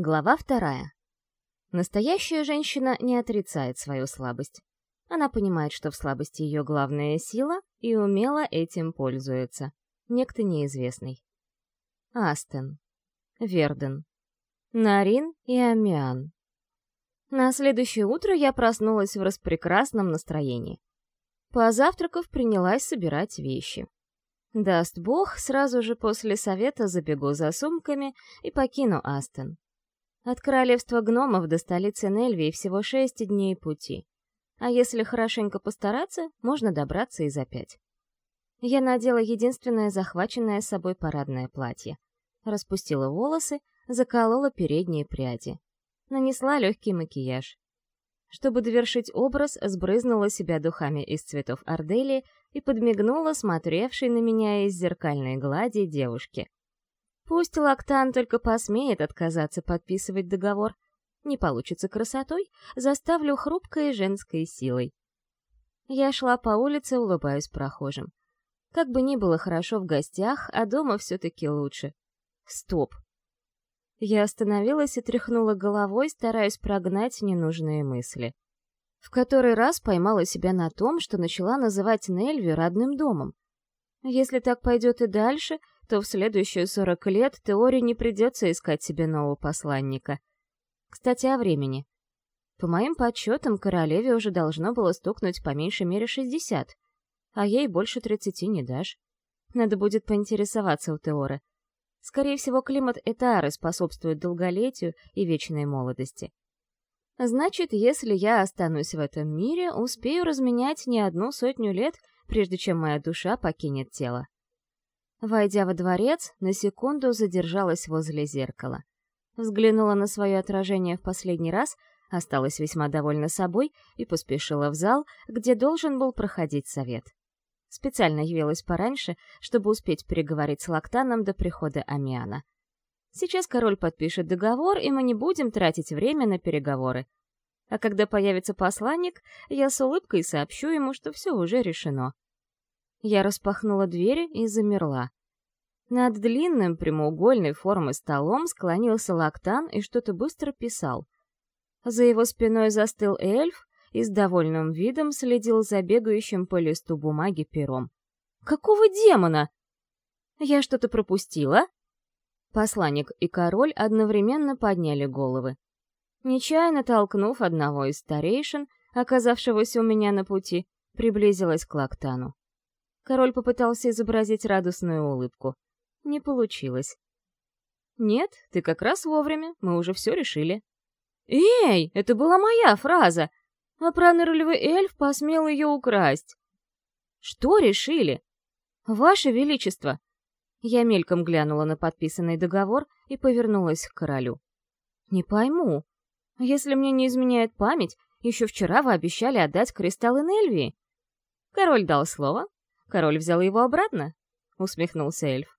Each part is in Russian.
Глава вторая. Настоящая женщина не отрицает свою слабость. Она понимает, что в слабости ее главная сила, и умело этим пользуется. Некто неизвестный. Астен. Верден. Нарин и Амиан. На следующее утро я проснулась в распрекрасном настроении. Позавтракав, принялась собирать вещи. Даст бог, сразу же после совета забегу за сумками и покину Астен. От королевства гномов до столицы Нельвии всего шесть дней пути. А если хорошенько постараться, можно добраться и за пять. Я надела единственное захваченное с собой парадное платье. Распустила волосы, заколола передние пряди. Нанесла легкий макияж. Чтобы довершить образ, сбрызнула себя духами из цветов ордели и подмигнула смотревшей на меня из зеркальной глади девушке. Пусть Лактан только посмеет отказаться подписывать договор. Не получится красотой, заставлю хрупкой женской силой. Я шла по улице, улыбаясь прохожим. Как бы ни было хорошо в гостях, а дома все-таки лучше. Стоп. Я остановилась и тряхнула головой, стараясь прогнать ненужные мысли. В который раз поймала себя на том, что начала называть Нельви родным домом. Если так пойдет и дальше, то в следующие сорок лет Теоре не придется искать себе нового посланника. Кстати, о времени. По моим подсчетам, королеве уже должно было стукнуть по меньшей мере шестьдесят, а ей больше тридцати не дашь. Надо будет поинтересоваться у Теоры. Скорее всего, климат Этары способствует долголетию и вечной молодости. Значит, если я останусь в этом мире, успею разменять не одну сотню лет — прежде чем моя душа покинет тело. Войдя во дворец, на секунду задержалась возле зеркала. Взглянула на свое отражение в последний раз, осталась весьма довольна собой и поспешила в зал, где должен был проходить совет. Специально явилась пораньше, чтобы успеть переговорить с Лактаном до прихода Амиана. Сейчас король подпишет договор, и мы не будем тратить время на переговоры. А когда появится посланник, я с улыбкой сообщу ему, что все уже решено. Я распахнула двери и замерла. Над длинным прямоугольной формы столом склонился Лактан и что-то быстро писал. За его спиной застыл эльф и с довольным видом следил за бегающим по листу бумаги пером. «Какого демона?» «Я что-то пропустила?» Посланник и король одновременно подняли головы. Нечаянно толкнув одного из старейшин, оказавшегося у меня на пути, приблизилась к Лактану. Король попытался изобразить радостную улыбку. Не получилось. «Нет, ты как раз вовремя, мы уже все решили». «Эй, это была моя фраза!» А пронырливый эльф посмел ее украсть. «Что решили?» «Ваше Величество!» Я мельком глянула на подписанный договор и повернулась к королю. «Не пойму, если мне не изменяет память, еще вчера вы обещали отдать кристаллы Нельвии. Король дал слово. Король взял его обратно, — усмехнулся эльф.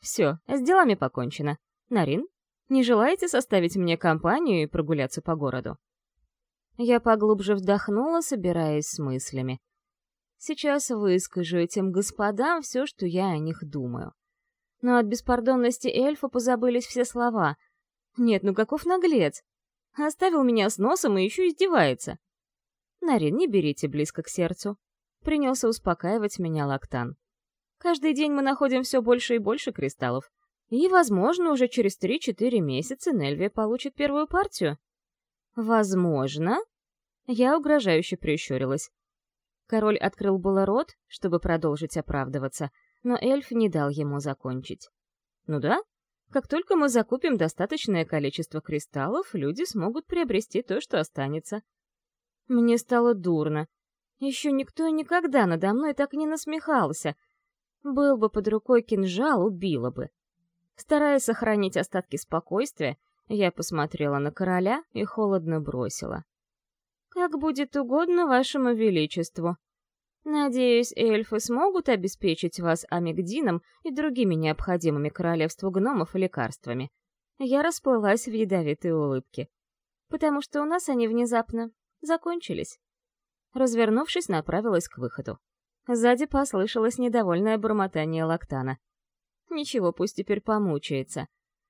Все, с делами покончено. Нарин, не желаете составить мне компанию и прогуляться по городу? Я поглубже вздохнула, собираясь с мыслями. Сейчас выскажу этим господам все, что я о них думаю. Но от беспардонности эльфа позабылись все слова. Нет, ну каков наглец! Оставил меня с носом и еще издевается. Нарин, не берите близко к сердцу. Принялся успокаивать меня Лактан. Каждый день мы находим все больше и больше кристаллов. И, возможно, уже через 3-4 месяца Нельвия получит первую партию. Возможно. Я угрожающе прищурилась. Король открыл было рот, чтобы продолжить оправдываться, но эльф не дал ему закончить. Ну да, как только мы закупим достаточное количество кристаллов, люди смогут приобрести то, что останется. Мне стало дурно. Еще никто никогда надо мной так не насмехался. Был бы под рукой кинжал, убила бы. Стараясь сохранить остатки спокойствия, я посмотрела на короля и холодно бросила. «Как будет угодно вашему величеству. Надеюсь, эльфы смогут обеспечить вас амигдином и другими необходимыми королевству гномов лекарствами. Я расплылась в ядовитой улыбке. Потому что у нас они внезапно закончились. Развернувшись, направилась к выходу. Сзади послышалось недовольное бормотание Лактана. Ничего, пусть теперь помучается.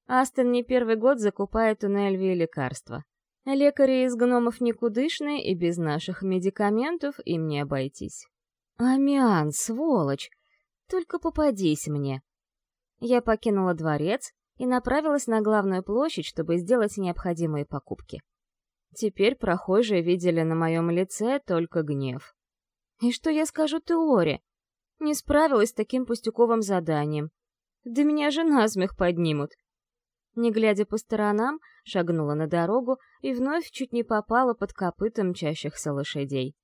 Астон не первый год закупает у Нельви лекарства. Лекари из гномов никудышные, и без наших медикаментов им не обойтись. Амиан, сволочь! Только попадись мне. Я покинула дворец и направилась на главную площадь, чтобы сделать необходимые покупки. Теперь прохожие видели на моем лице только гнев. И что я скажу Теоре? Не справилась с таким пустяковым заданием. Да меня же насмех поднимут. Не глядя по сторонам, шагнула на дорогу и вновь чуть не попала под копытом мчащихся лошадей.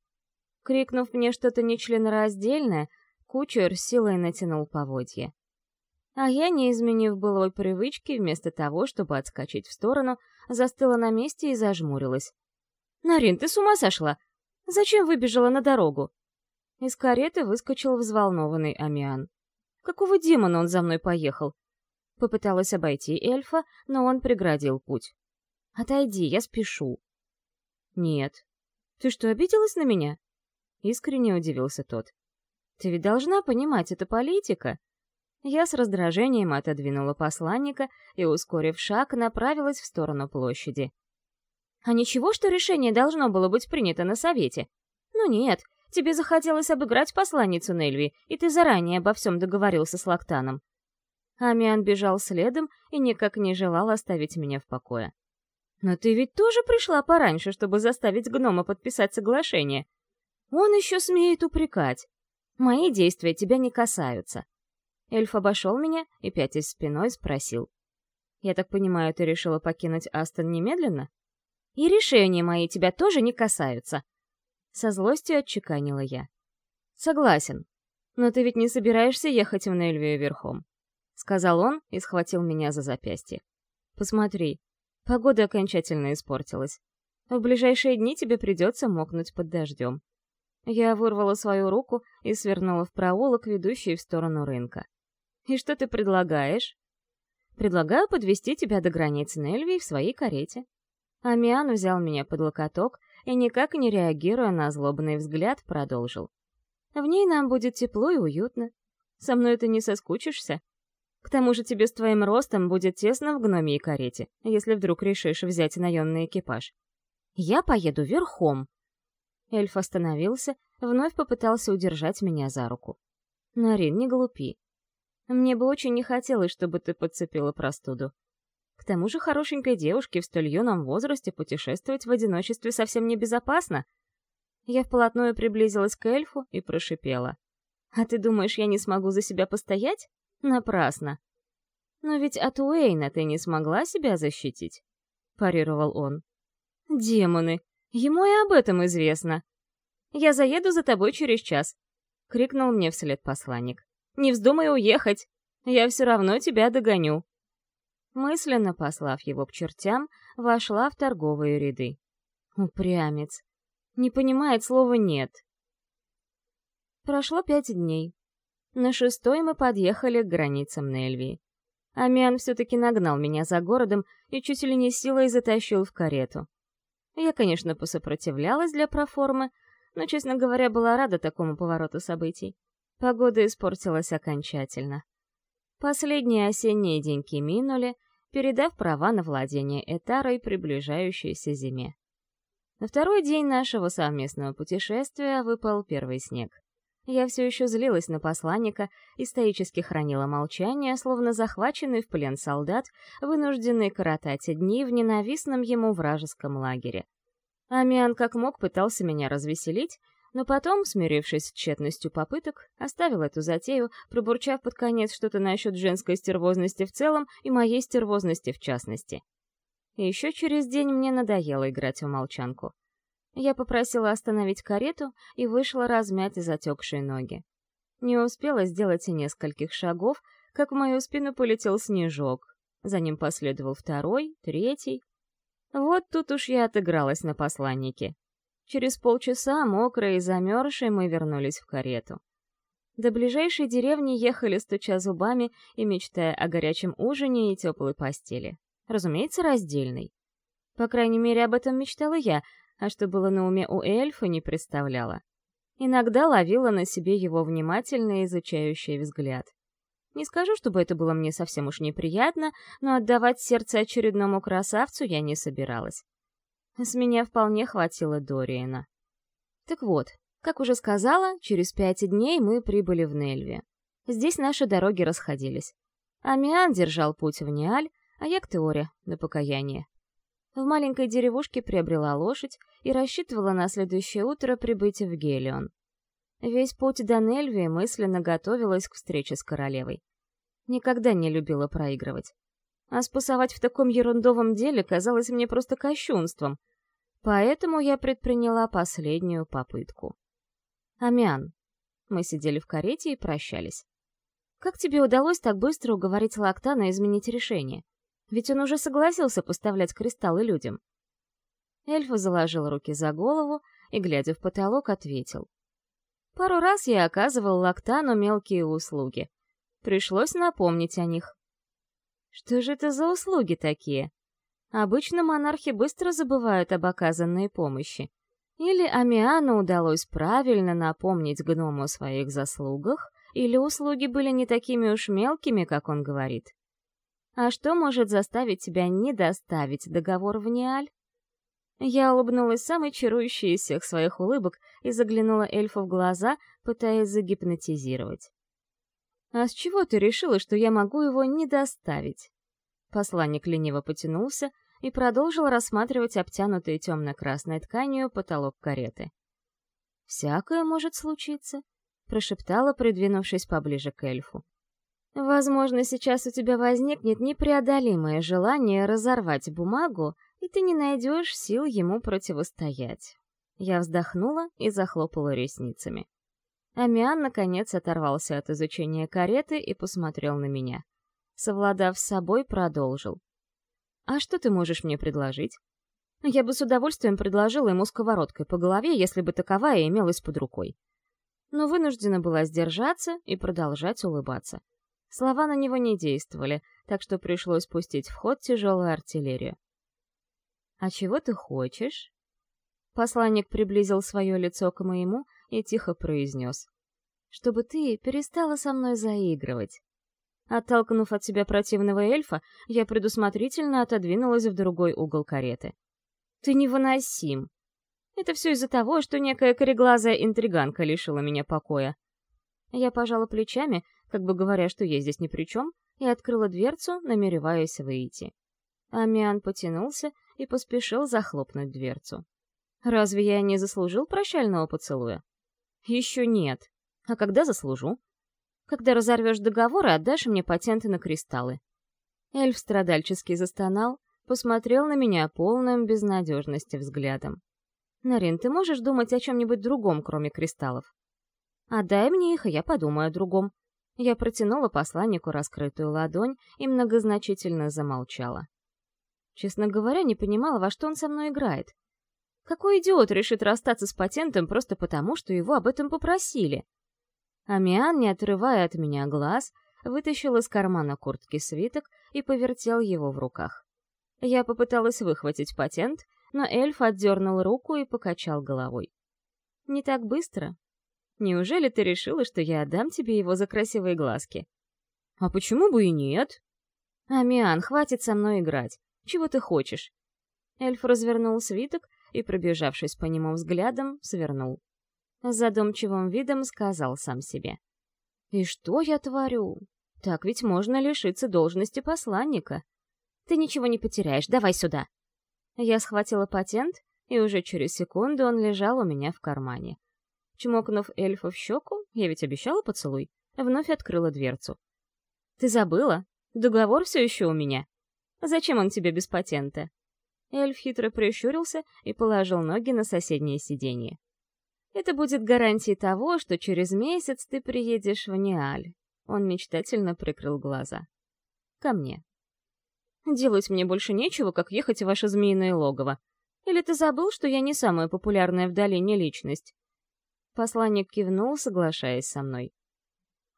Крикнув мне что-то нечленораздельное, кучер силой натянул поводья. А я, не изменив былой привычки, вместо того, чтобы отскочить в сторону, застыла на месте и зажмурилась. «Нарин, ты с ума сошла? Зачем выбежала на дорогу?» Из кареты выскочил взволнованный Амиан. «Какого демона он за мной поехал?» Попыталась обойти эльфа, но он преградил путь. «Отойди, я спешу». «Нет». «Ты что, обиделась на меня?» Искренне удивился тот. «Ты ведь должна понимать, это политика». Я с раздражением отодвинула посланника и, ускорив шаг, направилась в сторону площади. «А ничего, что решение должно было быть принято на совете?» «Ну нет, тебе захотелось обыграть посланницу Нельви, и ты заранее обо всем договорился с Лактаном». Амиан бежал следом и никак не желал оставить меня в покое. «Но ты ведь тоже пришла пораньше, чтобы заставить гнома подписать соглашение. Он еще смеет упрекать. Мои действия тебя не касаются. Эльф обошел меня и, пятясь спиной, спросил. «Я так понимаю, ты решила покинуть Астон немедленно?» «И решения мои тебя тоже не касаются!» Со злостью отчеканила я. «Согласен. Но ты ведь не собираешься ехать в Нельвию верхом?» Сказал он и схватил меня за запястье. «Посмотри, погода окончательно испортилась. В ближайшие дни тебе придется мокнуть под дождем. Я вырвала свою руку и свернула в проулок, ведущий в сторону рынка. «И что ты предлагаешь?» «Предлагаю подвести тебя до границы Нельвии в своей карете». Амиан взял меня под локоток и, никак не реагируя на злобный взгляд, продолжил. «В ней нам будет тепло и уютно. Со мной ты не соскучишься. К тому же тебе с твоим ростом будет тесно в гномии карете, если вдруг решишь взять наемный экипаж. Я поеду верхом», Эльф остановился, вновь попытался удержать меня за руку. «Нарин, не глупи. Мне бы очень не хотелось, чтобы ты подцепила простуду. К тому же хорошенькой девушке в столь юном возрасте путешествовать в одиночестве совсем небезопасно». Я вплотную приблизилась к эльфу и прошипела. «А ты думаешь, я не смогу за себя постоять? Напрасно. Но ведь от Уэйна ты не смогла себя защитить», — парировал он. «Демоны! Ему и об этом известно. Я заеду за тобой через час, крикнул мне вслед посланник. Не вздумай уехать. Я все равно тебя догоню. Мысленно послав его к чертям, вошла в торговые ряды. Упрямец. Не понимает слова «нет». Прошло пять дней. На шестой мы подъехали к границам Нельвии. Амиан все-таки нагнал меня за городом и чуть ли не силой затащил в карету. Я, конечно, посопротивлялась для проформы, но, честно говоря, была рада такому повороту событий. Погода испортилась окончательно. Последние осенние деньки минули, передав права на владение Этарой приближающейся зиме. На второй день нашего совместного путешествия выпал первый снег. Я все еще злилась на посланника и стоически хранила молчание, словно захваченный в плен солдат, вынужденный коротать дни в ненавистном ему вражеском лагере. Амиан как мог пытался меня развеселить, но потом, смирившись с тщетностью попыток, оставил эту затею, пробурчав под конец что-то насчет женской стервозности в целом и моей стервозности в частности. И еще через день мне надоело играть в молчанку. Я попросила остановить карету и вышла размять затекшие ноги. Не успела сделать и нескольких шагов, как в мою спину полетел снежок. За ним последовал второй, третий. Вот тут уж я отыгралась на посланнике. Через полчаса, мокрые и замерзшие, мы вернулись в карету. До ближайшей деревни ехали, стуча зубами и мечтая о горячем ужине и теплой постели. Разумеется, раздельной. По крайней мере, об этом мечтала я, а что было на уме у эльфа, не представляла. Иногда ловила на себе его внимательный изучающий взгляд. Не скажу, чтобы это было мне совсем уж неприятно, но отдавать сердце очередному красавцу я не собиралась. С меня вполне хватило Дориена. Так вот, как уже сказала, через пять дней мы прибыли в Нельве. Здесь наши дороги расходились. Амиан держал путь в Ниаль, а я к Теоре, на покаяние. В маленькой деревушке приобрела лошадь и рассчитывала на следующее утро прибыть в Гелион. Весь путь до Нельви мысленно готовилась к встрече с королевой. Никогда не любила проигрывать. А спасовать в таком ерундовом деле казалось мне просто кощунством. Поэтому я предприняла последнюю попытку. «Амиан». Мы сидели в карете и прощались. «Как тебе удалось так быстро уговорить Лактана изменить решение?» Ведь он уже согласился поставлять кристаллы людям. Эльф заложил руки за голову и, глядя в потолок, ответил. Пару раз я оказывал Лактану мелкие услуги. Пришлось напомнить о них. Что же это за услуги такие? Обычно монархи быстро забывают об оказанной помощи. Или Амиану удалось правильно напомнить гному о своих заслугах, или услуги были не такими уж мелкими, как он говорит. А что может заставить тебя не доставить договор в Ниаль? Я улыбнулась самой чарующей из всех своих улыбок и заглянула эльфу в глаза, пытаясь загипнотизировать. «А с чего ты решила, что я могу его не доставить?» Посланник лениво потянулся и продолжил рассматривать обтянутый темно-красной тканью потолок кареты. «Всякое может случиться», — прошептала, придвинувшись поближе к эльфу. Возможно, сейчас у тебя возникнет непреодолимое желание разорвать бумагу, и ты не найдешь сил ему противостоять. Я вздохнула и захлопала ресницами. Амиан, наконец, оторвался от изучения кареты и посмотрел на меня. Совладав с собой, продолжил. «А что ты можешь мне предложить?» Я бы с удовольствием предложила ему сковородкой по голове, если бы таковая имелась под рукой. Но вынуждена была сдержаться и продолжать улыбаться. Слова на него не действовали, так что пришлось пустить в ход тяжелую артиллерию. «А чего ты хочешь?» Посланник приблизил свое лицо к моему и тихо произнес. «Чтобы ты перестала со мной заигрывать». Оттолкнув от себя противного эльфа, я предусмотрительно отодвинулась в другой угол кареты. «Ты невыносим!» Это все из-за того, что некая кореглазая интриганка лишила меня покоя. Я пожала плечами, как бы говоря, что я здесь ни при чем, и открыла дверцу, намереваясь выйти. Амиан потянулся и поспешил захлопнуть дверцу. «Разве я не заслужил прощального поцелуя?» «Еще нет. А когда заслужу?» «Когда разорвешь договор и отдашь мне патенты на кристаллы». Эльф страдальчески застонал, посмотрел на меня полным безнадежности взглядом. «Нарин, ты можешь думать о чем-нибудь другом, кроме кристаллов?» «Отдай мне их, и я подумаю о другом», я протянула посланнику раскрытую ладонь и многозначительно замолчала. Честно говоря, не понимала, во что он со мной играет. Какой идиот решит расстаться с патентом просто потому, что его об этом попросили? Амиан, не отрывая от меня глаз, вытащил из кармана куртки свиток и повертел его в руках. Я попыталась выхватить патент, но эльф отдернул руку и покачал головой. «Не так быстро», Неужели ты решила, что я отдам тебе его за красивые глазки? А почему бы и нет? Амиан, хватит со мной играть. Чего ты хочешь? Эльф развернул свиток и, пробежавшись по нему взглядом, свернул. С задумчивым видом сказал сам себе. «И что я творю? Так ведь можно лишиться должности посланника. Ты ничего не потеряешь, давай сюда!» Я схватила патент, и уже через секунду он лежал у меня в кармане. Чмокнув эльфа в щеку, я ведь обещала поцелуй, вновь открыла дверцу. «Ты забыла? Договор все еще у меня. Зачем он тебе без патента?» Эльф хитро прищурился и положил ноги на соседнее сиденье. «Это будет гарантией того, что через месяц ты приедешь в Неаль». Он мечтательно прикрыл глаза. «Ко мне». «Делать мне больше нечего, как ехать в ваше змеиное логово. Или ты забыл, что я не самая популярная в долине личность? Посланник кивнул, соглашаясь со мной.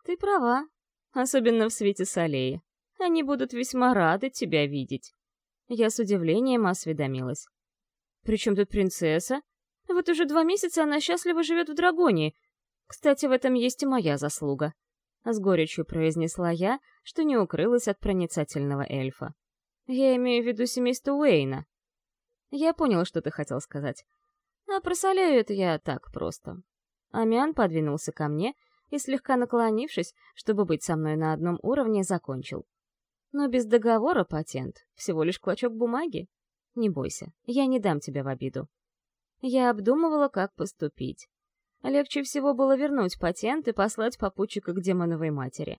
«Ты права, особенно в свете солей. Они будут весьма рады тебя видеть». Я с удивлением осведомилась. «При чем тут принцесса? Вот уже два месяца она счастливо живет в Драгоне. Кстати, в этом есть и моя заслуга». — с горечью произнесла я, что не укрылась от проницательного эльфа. «Я имею в виду семейство Уэйна». «Я понял, что ты хотел сказать. А про Салею это я так просто». Амиан подвинулся ко мне и, слегка наклонившись, чтобы быть со мной на одном уровне, закончил. «Но без договора патент, всего лишь клочок бумаги. Не бойся, я не дам тебя в обиду». Я обдумывала, как поступить. Легче всего было вернуть патент и послать попутчика к демоновой матери.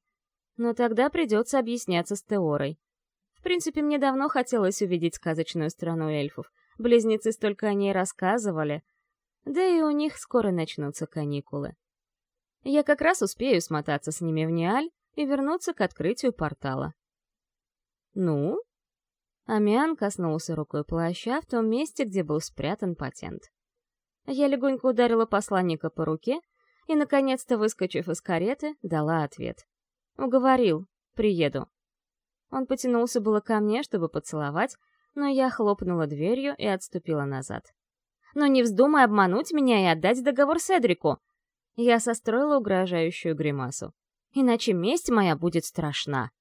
Но тогда придется объясняться с Теорой. В принципе, мне давно хотелось увидеть сказочную страну эльфов. Близнецы столько о ней рассказывали. Да и у них скоро начнутся каникулы. Я как раз успею смотаться с ними в Ниаль и вернуться к открытию портала. «Ну?» Амиан коснулся рукой плаща в том месте, где был спрятан патент. Я легонько ударила посланника по руке и, наконец-то выскочив из кареты, дала ответ. «Уговорил. Приеду». Он потянулся было ко мне, чтобы поцеловать, но я хлопнула дверью и отступила назад. «Но не вздумай обмануть меня и отдать договор Седрику!» Я состроила угрожающую гримасу. «Иначе месть моя будет страшна!»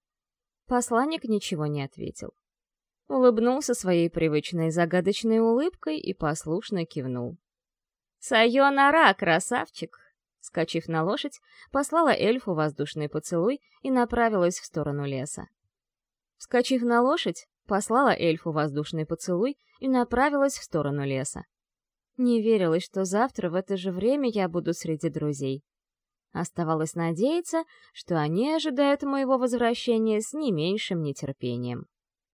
Посланник ничего не ответил. Улыбнулся своей привычной загадочной улыбкой и послушно кивнул. «Сайонара, красавчик!» Скочив на лошадь, послала эльфу воздушный поцелуй и направилась в сторону леса. Вскочив на лошадь, послала эльфу воздушный поцелуй и направилась в сторону леса. Не верилось, что завтра в это же время я буду среди друзей. Оставалось надеяться, что они ожидают моего возвращения с не меньшим нетерпением.